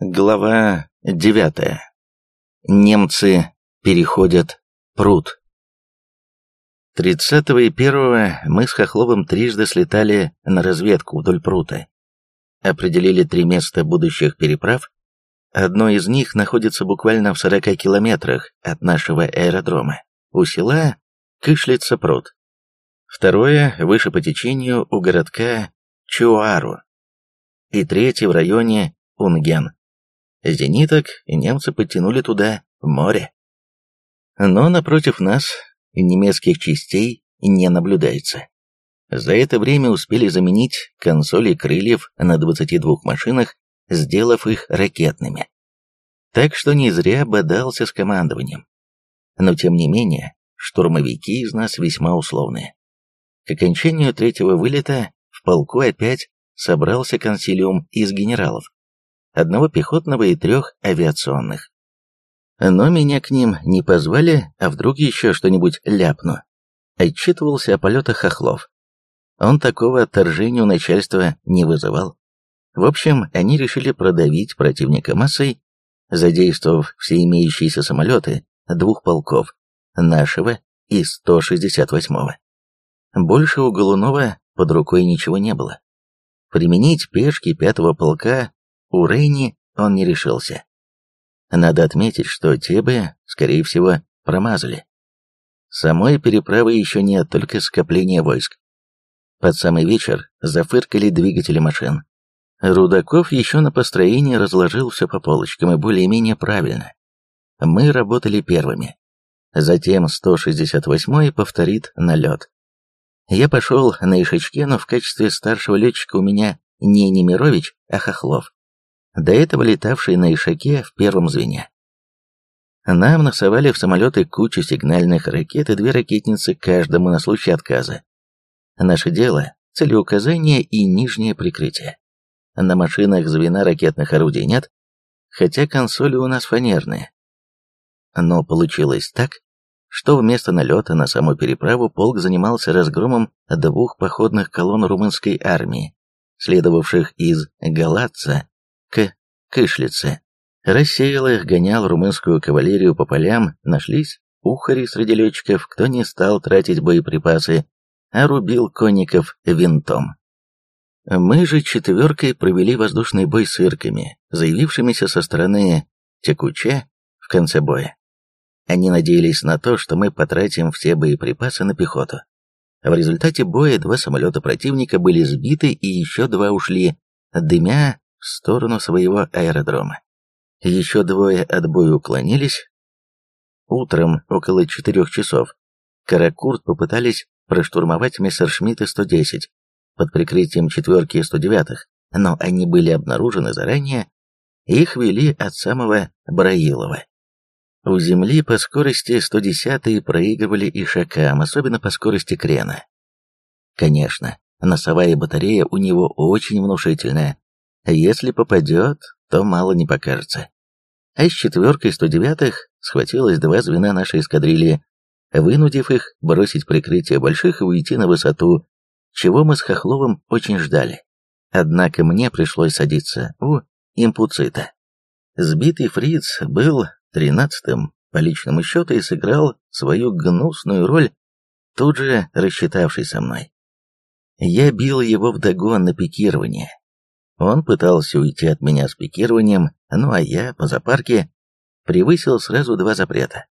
Глава девятая. Немцы переходят пруд. 30 и 1 мы с Хохловым трижды слетали на разведку вдоль прута. Определили три места будущих переправ. Одно из них находится буквально в 40 километрах от нашего аэродрома, у села Кышлица-пруд. Второе, выше по течению, у городка Чуару. И третье в районе Унген. Зениток немцы подтянули туда, в море. Но напротив нас немецких частей не наблюдается. За это время успели заменить консоли крыльев на 22 машинах, сделав их ракетными. Так что не зря бодался с командованием. Но тем не менее, штурмовики из нас весьма условные. К окончанию третьего вылета в полку опять собрался консилиум из генералов одного пехотного и трех авиационных. Но меня к ним не позвали, а вдруг еще что-нибудь ляпну. Отчитывался о полетах Хохлов. Он такого отторжения у начальства не вызывал. В общем, они решили продавить противника массой, задействовав все имеющиеся самолеты двух полков, нашего и 168-го. Больше у Голунова под рукой ничего не было. Применить пешки пятого полка у Рейни он не решился. Надо отметить, что те бы, скорее всего, промазали. Самой переправы еще нет, только скопление войск. Под самый вечер зафыркали двигатели машин. Рудаков еще на построении разложил все по полочкам и более-менее правильно. Мы работали первыми. Затем 168-й повторит налет. Я пошел на Ишачке, но в качестве старшего летчика у меня не Немирович, а Хохлов до этого летавший на Ишаке в первом звене. Нам насовали в самолеты кучу сигнальных ракет и две ракетницы каждому на случай отказа. Наше дело – целеуказание и нижнее прикрытие. На машинах звена ракетных орудий нет, хотя консоли у нас фанерные. Но получилось так, что вместо налета на саму переправу полк занимался разгромом двух походных колонн румынской армии, следовавших из Галатца Кышлице. Рассеял их, гонял румынскую кавалерию по полям, нашлись ухари среди летчиков, кто не стал тратить боеприпасы, а рубил конников винтом. Мы же четверкой провели воздушный бой с ирками, заявившимися со стороны Текуче в конце боя. Они надеялись на то, что мы потратим все боеприпасы на пехоту. В результате боя два самолета противника были сбиты и еще два ушли, дымя в сторону своего аэродрома. Еще двое от боя уклонились. Утром, около четырех часов, Каракурт попытались проштурмовать Мессершмитты 110 под прикрытием четверки 109-х, но они были обнаружены заранее, их вели от самого Браилова. У земли по скорости 110-е проигрывали и шакам, особенно по скорости крена. Конечно, носовая батарея у него очень внушительная, если попадет, то мало не покажется. А с четверкой 109-х схватилось два звена нашей эскадрильи, вынудив их бросить прикрытие больших и уйти на высоту, чего мы с Хохловым очень ждали. Однако мне пришлось садиться у импуцита. Сбитый фриц был тринадцатым по личному счету и сыграл свою гнусную роль, тут же рассчитавшись со мной. Я бил его вдогон на пикирование, он пытался уйти от меня с пикированием, ну а я, по запарке, превысил сразу два запрета.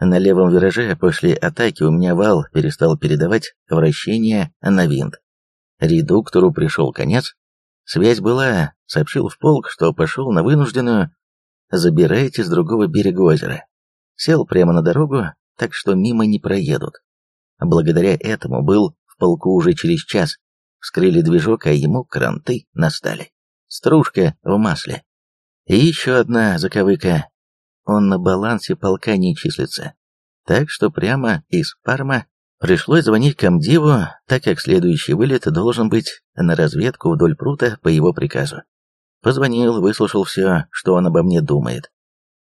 На левом вираже после атаки у меня вал перестал передавать вращение на винт. Редуктору пришел конец. Связь была, сообщил в полк, что пошел на вынужденную «забирайте с другого берега озера». Сел прямо на дорогу, так что мимо не проедут. Благодаря этому был в полку уже через час, вскрыли движок, а ему кранты настали. Стружка в масле. И еще одна заковыка. Он на балансе полка не числится. Так что прямо из Парма пришлось звонить комдиву, так как следующий вылет должен быть на разведку вдоль прута по его приказу. Позвонил, выслушал все, что он обо мне думает.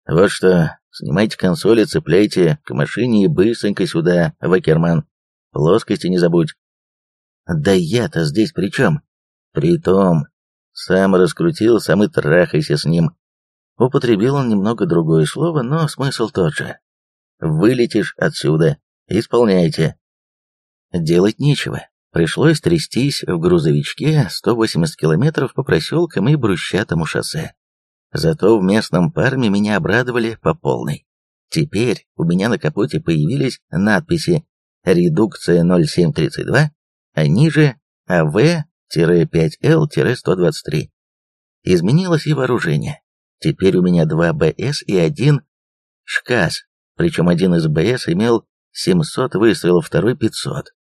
«Вот что, снимайте консоли, цепляйте к машине и быстренько сюда, в Акерман. Плоскости не забудь. Да я-то здесь при чем? При том, сам раскрутил, сам и трахайся с ним, Употребил он немного другое слово, но смысл тот же. «Вылетишь отсюда. Исполняйте». Делать нечего. Пришлось трястись в грузовичке 180 километров по проселкам и брусчатому шоссе. Зато в местном парме меня обрадовали по полной. Теперь у меня на капоте появились надписи «Редукция 0732», а ниже АВ-5Л-123. Изменилось и вооружение. Теперь у меня два БС и один ШКАС, причем один из БС имел 700 выстрелов, второй 500.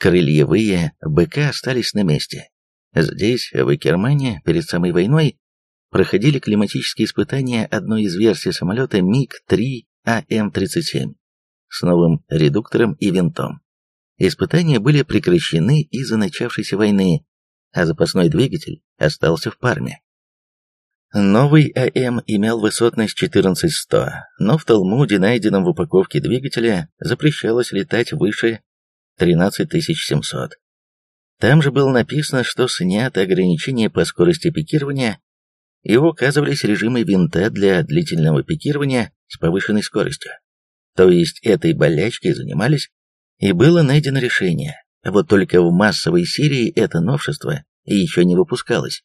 Крыльевые БК остались на месте. Здесь, в Германии, перед самой войной, проходили климатические испытания одной из версий самолета МиГ-3 АМ-37 с новым редуктором и винтом. Испытания были прекращены из-за начавшейся войны, а запасной двигатель остался в Парме. Новый АМ имел высотность 14100, но в Талмуде, найденном в упаковке двигателя, запрещалось летать выше 13700. Там же было написано, что снято ограничение по скорости пикирования и указывались режимы винта для длительного пикирования с повышенной скоростью. То есть этой болячкой занимались, и было найдено решение. Вот только в массовой серии это новшество еще не выпускалось.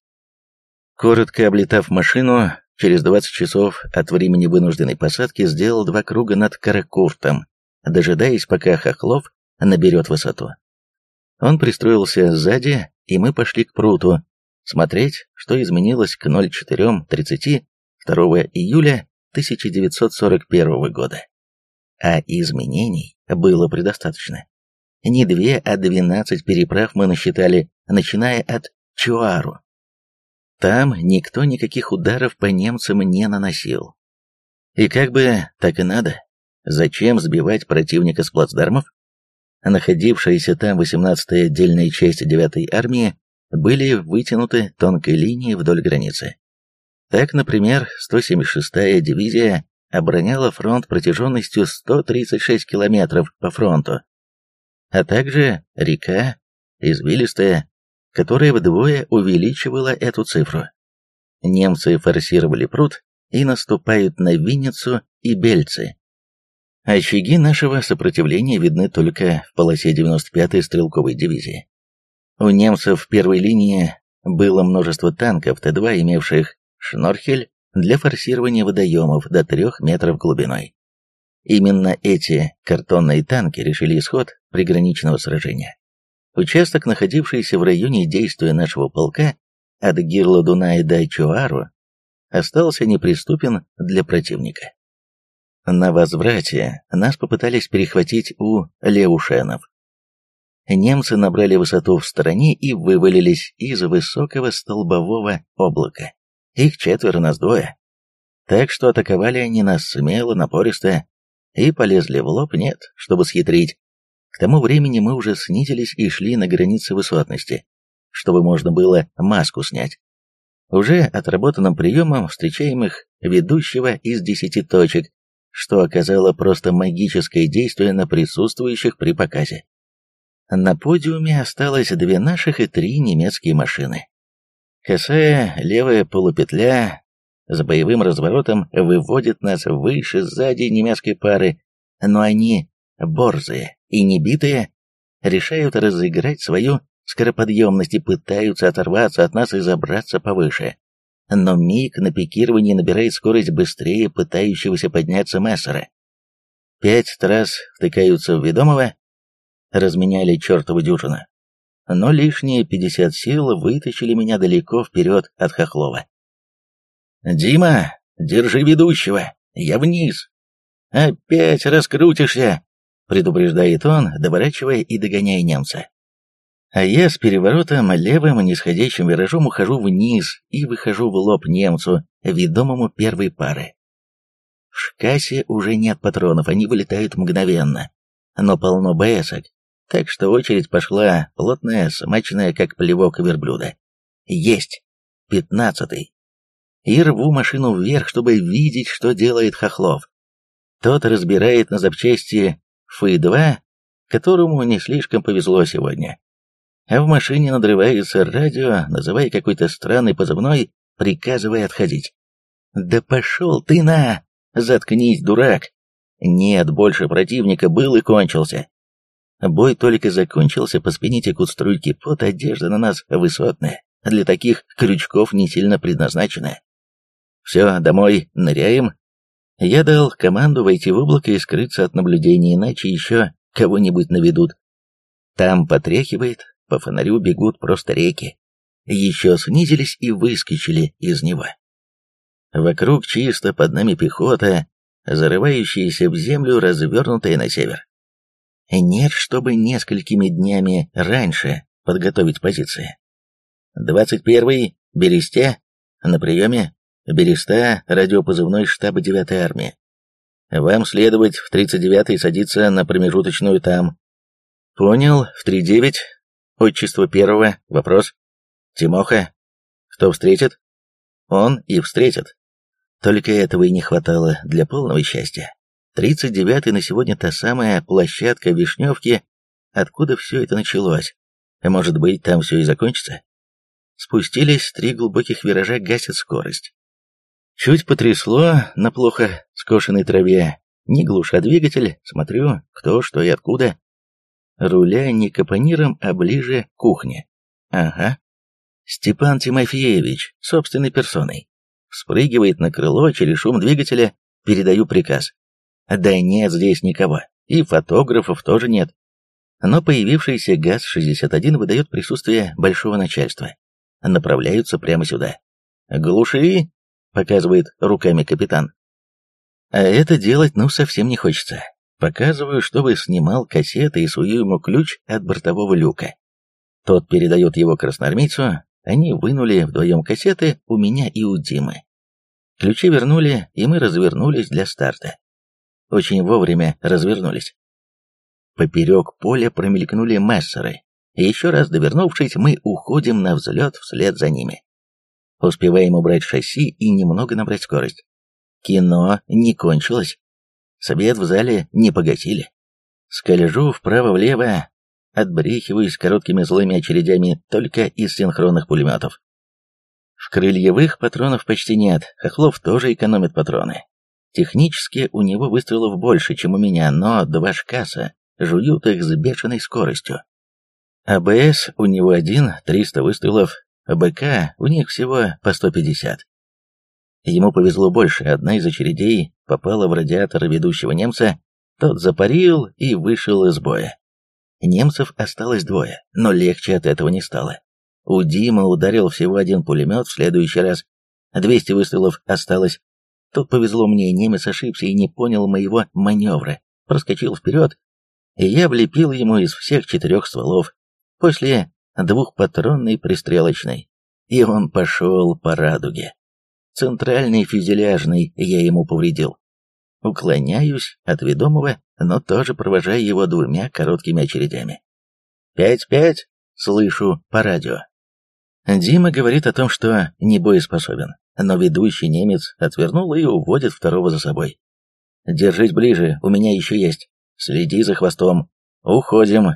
Коротко облетав машину, через 20 часов от времени вынужденной посадки сделал два круга над Каракуфтом, дожидаясь, пока Хохлов наберет высоту. Он пристроился сзади, и мы пошли к пруту, смотреть, что изменилось к 04.30 2 июля 1941 года. А изменений было предостаточно. Не две, а двенадцать переправ мы насчитали, начиная от Чуару. Там никто никаких ударов по немцам не наносил. И как бы так и надо. Зачем сбивать противника с плацдармов? Находившиеся там 18-я отдельная часть 9-й армии были вытянуты тонкой линией вдоль границы. Так, например, 176-я дивизия обороняла фронт протяженностью 136 километров по фронту, а также река, извилистая, которая вдвое увеличивала эту цифру. Немцы форсировали пруд и наступают на Винницу и Бельцы. Очаги нашего сопротивления видны только в полосе 95-й стрелковой дивизии. У немцев в первой линии было множество танков Т-2, имевших шнорхель для форсирования водоемов до трех метров глубиной. Именно эти картонные танки решили исход приграничного сражения. Участок, находившийся в районе действия нашего полка от Гирла Дуная до Чуару, остался неприступен для противника. На возврате нас попытались перехватить у Леушенов. Немцы набрали высоту в стороне и вывалились из высокого столбового облака. Их четверо, нас двое. Так что атаковали они нас смело, напористо, и полезли в лоб, нет, чтобы схитрить. К тому времени мы уже снизились и шли на границе высотности, чтобы можно было маску снять. Уже отработанным приемом встречаем их ведущего из десяти точек, что оказало просто магическое действие на присутствующих при показе. На подиуме осталось две наших и три немецкие машины. Косая левая полупетля с боевым разворотом выводит нас выше сзади немецкой пары, но они борзые и небитые решают разыграть свою скороподъемность и пытаются оторваться от нас и забраться повыше. Но Миг на пикировании набирает скорость быстрее пытающегося подняться Мессера. Пять раз втыкаются в ведомого, разменяли чертову дюжину но лишние 50 сил вытащили меня далеко вперед от Хохлова. «Дима, держи ведущего, я вниз!» «Опять раскрутишься!» — предупреждает он, доворачивая и догоняя немца. А я с переворотом левым нисходящим виражом ухожу вниз и выхожу в лоб немцу, ведомому первой пары. В шкасе уже нет патронов, они вылетают мгновенно, но полно бэсок, так что очередь пошла плотная, смачная, как плевок верблюда. Есть! Пятнадцатый. И рву машину вверх, чтобы видеть, что делает Хохлов. Тот разбирает на запчасти Фы-2, которому не слишком повезло сегодня. А в машине надрывается радио, называя какой-то странный позывной, приказывая отходить. «Да пошел ты на! Заткнись, дурак! Нет, больше противника был и кончился!» Бой только закончился, по спине текут струйки пот, одежда на нас высотная, для таких крючков не сильно предназначена. «Все, домой, ныряем!» Я дал команду войти в облако и скрыться от наблюдения, иначе еще кого-нибудь наведут. Там потряхивает, по фонарю бегут просто реки. Еще снизились и выскочили из него. Вокруг чисто, под нами пехота, зарывающаяся в землю, развернутая на север. Нет, чтобы несколькими днями раньше подготовить позиции. Двадцать первый, Бересте, на приеме, Береста, радиопозывной штаба 9-й армии. Вам следовать в 39-й садиться на промежуточную там. Понял, в 3-9, отчество первого, вопрос. Тимоха, кто встретит? Он и встретит. Только этого и не хватало для полного счастья. 39-й на сегодня та самая площадка Вишневки, откуда все это началось. Может быть, там все и закончится? Спустились, три глубоких виража гасят скорость. Чуть потрясло на плохо скошенной траве. Не глуша двигатель, смотрю, кто, что и откуда. Руля не капониром, а ближе к кухне. Ага. Степан Тимофеевич, собственной персоной. Спрыгивает на крыло, через шум двигателя передаю приказ. Да нет здесь никого, и фотографов тоже нет. Но появившийся ГАЗ-61 выдает присутствие большого начальства. Направляются прямо сюда. «Глуши!» — показывает руками капитан. А это делать ну совсем не хочется. Показываю, чтобы снимал кассеты и сую ему ключ от бортового люка. Тот передает его красноармейцу, они вынули вдвоем кассеты у меня и у Димы. Ключи вернули, и мы развернулись для старта. Очень вовремя развернулись. Поперек поля промелькнули мессеры, еще раз довернувшись, мы уходим на взлет вслед за ними. Успеваем убрать шасси и немного набрать скорость. Кино не кончилось. Свет в зале не погасили. Скольжу вправо-влево, отбрехиваюсь короткими злыми очередями только из синхронных пулеметов. В крыльевых патронов почти нет, Хохлов тоже экономит патроны. Технически у него выстрелов больше, чем у меня, но два шкаса жуют их с бешеной скоростью. АБС у него один, 300 выстрелов, БК у них всего по 150. Ему повезло больше, одна из очередей попала в радиатор ведущего немца, тот запарил и вышел из боя. Немцев осталось двое, но легче от этого не стало. У Димы ударил всего один пулемет в следующий раз. 200 выстрелов осталось. Тут повезло мне, немец ошибся и не понял моего маневра. Проскочил вперед, и я влепил ему из всех четырех стволов. После двухпатронной пристрелочной. И он пошел по радуге. Центральный фюзеляжный я ему повредил. Уклоняюсь от ведомого, но тоже провожаю его двумя короткими очередями. «Пять-пять!» — слышу по радио. Дима говорит о том, что не боеспособен, но ведущий немец отвернул и уводит второго за собой. «Держись ближе, у меня еще есть. Следи за хвостом. Уходим».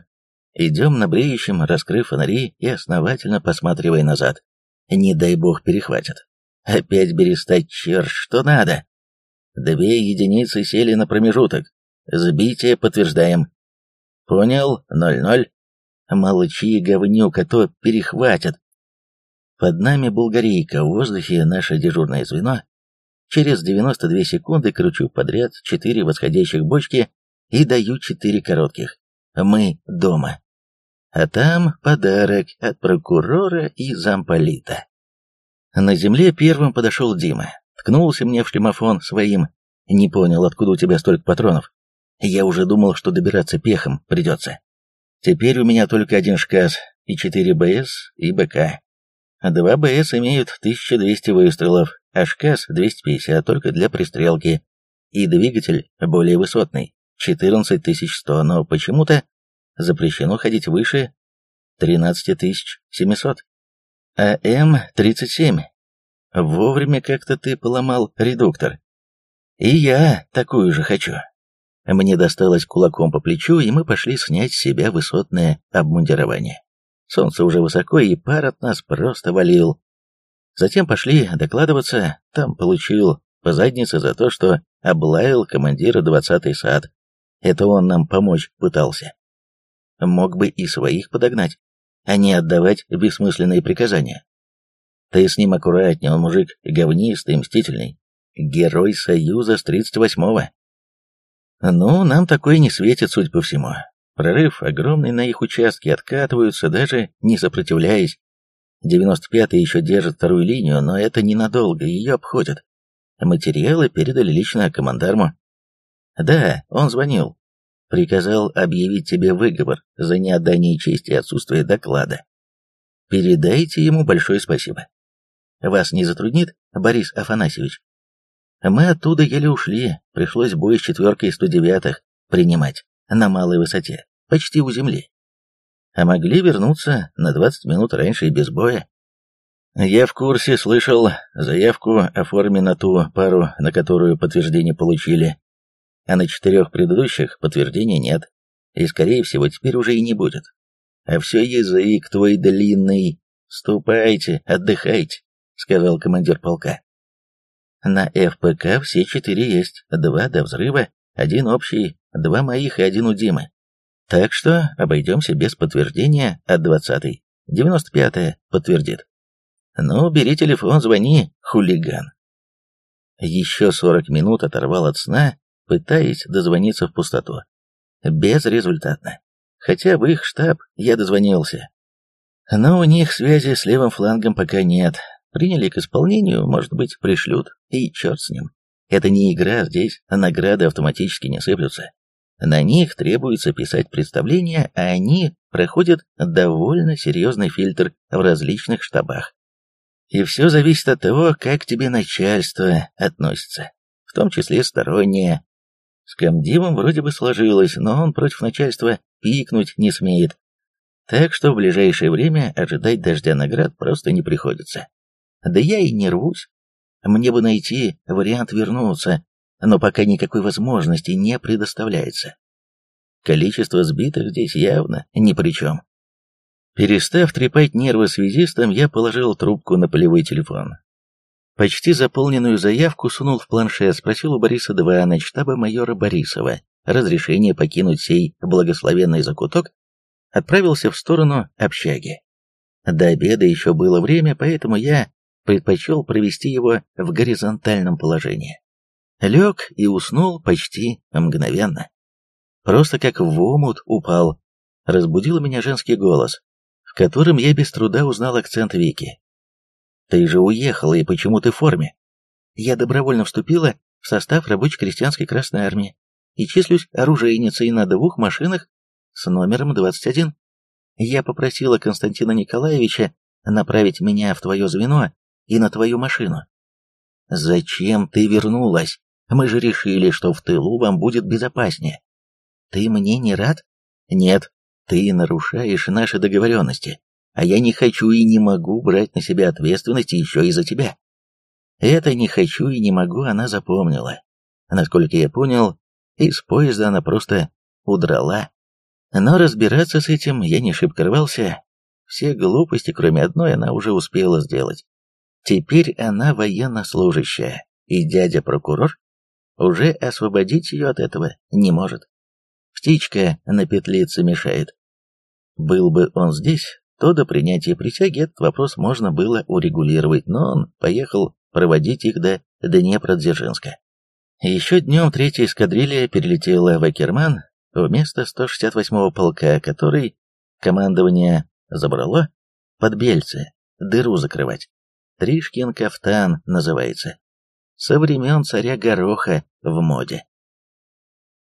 Идем на бреющем, раскрыв фонари и основательно посматривая назад. Не дай бог перехватят. Опять берестать черт, что надо. Две единицы сели на промежуток. Сбитие подтверждаем. Понял, ноль-ноль. Молчи, говнюк, а то перехватят. Под нами Булгарийка, в воздухе наше дежурное звено. Через 92 секунды кручу подряд четыре восходящих бочки и даю четыре коротких. Мы дома. А там подарок от прокурора и замполита. На земле первым подошел Дима. Ткнулся мне в шлемофон своим. Не понял, откуда у тебя столько патронов. Я уже думал, что добираться пехом придется. Теперь у меня только один шкас, и 4 БС, и БК. Два БС имеют 1200 выстрелов, а ШКАС 250 только для пристрелки. И двигатель более высотный, 14100, но почему-то запрещено ходить выше 13700. А М-37. Вовремя как-то ты поломал редуктор. И я такую же хочу. Мне досталось кулаком по плечу, и мы пошли снять с себя высотное обмундирование. Солнце уже высоко, и пар от нас просто валил. Затем пошли докладываться, там получил по заднице за то, что облаял командира двадцатый сад. Это он нам помочь пытался. Мог бы и своих подогнать, а не отдавать бессмысленные приказания. Ты с ним аккуратнее, он мужик говнистый, мстительный. Герой Союза с 38-го. Ну, нам такое не светит, судя по всему. Прорыв огромный на их участке, откатываются, даже не сопротивляясь. 95-й еще держит вторую линию, но это ненадолго, ее обходят. Материалы передали лично командарму. Да, он звонил. Приказал объявить тебе выговор за неотдание чести и отсутствие доклада. Передайте ему большое спасибо. Вас не затруднит, Борис Афанасьевич? Мы оттуда еле ушли, пришлось бой с четверкой 109-х принимать на малой высоте, почти у земли. А могли вернуться на 20 минут раньше и без боя. Я в курсе, слышал, заявку оформи на ту пару, на которую подтверждение получили. А на четырех предыдущих подтверждения нет. И, скорее всего, теперь уже и не будет. А все язык твой длинный. Ступайте, отдыхайте, сказал командир полка. На ФПК все четыре есть, два до взрыва, один общий, два моих и один у Димы. Так что обойдемся без подтверждения от двадцатой. Девяносто пятая подтвердит. Ну, бери телефон, звони, хулиган. Еще сорок минут оторвал от сна, пытаясь дозвониться в пустоту. Безрезультатно. Хотя в их штаб я дозвонился. Но у них связи с левым флангом пока нет. Приняли к исполнению, может быть, пришлют. И черт с ним. Это не игра здесь, награды автоматически не сыплются. На них требуется писать представления, а они проходят довольно серьезный фильтр в различных штабах. И все зависит от того, как тебе начальство относится, в том числе стороннее. С комдивом вроде бы сложилось, но он против начальства пикнуть не смеет. Так что в ближайшее время ожидать дождя наград просто не приходится. Да я и не рвусь. Мне бы найти вариант вернуться, но пока никакой возможности не предоставляется. Количество сбитых здесь явно ни при чем. Перестав трепать нервы связистам, я положил трубку на полевой телефон. Почти заполненную заявку сунул в планшет, спросил у Бориса 2 на штаба майора Борисова разрешение покинуть сей благословенный закуток, отправился в сторону общаги. До обеда еще было время, поэтому я предпочел провести его в горизонтальном положении. Лег и уснул почти мгновенно. Просто как в омут упал. Разбудил меня женский голос, в котором я без труда узнал акцент Вики. «Ты же уехала, и почему ты в форме?» Я добровольно вступила в состав рабоче-крестьянской Красной Армии и числюсь оружейницей на двух машинах с номером 21. Я попросила Константина Николаевича направить меня в твое звено и на твою машину. Зачем ты вернулась? Мы же решили, что в тылу вам будет безопаснее. Ты мне не рад? Нет, ты нарушаешь наши договоренности, а я не хочу и не могу брать на себя ответственность еще и за тебя. Это не хочу и не могу она запомнила. Насколько я понял, из поезда она просто удрала. Но разбираться с этим я не шибко рвался. Все глупости, кроме одной, она уже успела сделать. Теперь она военнослужащая, и дядя-прокурор уже освободить ее от этого не может. Птичка на петлице мешает. Был бы он здесь, то до принятия присяги этот вопрос можно было урегулировать, но он поехал проводить их до Днепродзержинска. Еще днем третья эскадрилья перелетела в Акерман вместо 168-го полка, который командование забрало под Бельце, дыру закрывать. Тришкин кафтан называется. Со времен царя Гороха в моде.